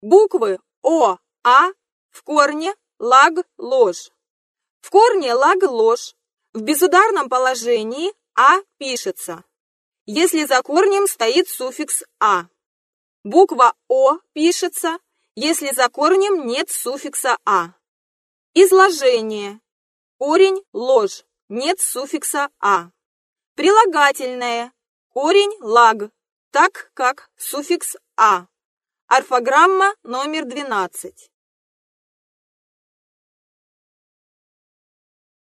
Буквы О, А в корне лаг ложь. В корне лаг ложь. В безударном положении А пишется, если за корнем стоит суффикс А. Буква О пишется, если за корнем нет суффикса А. Изложение. Корень ложь, нет суффикса А. Прилагательное. Корень лаг, так как суффикс А. Орфограмма номер 12.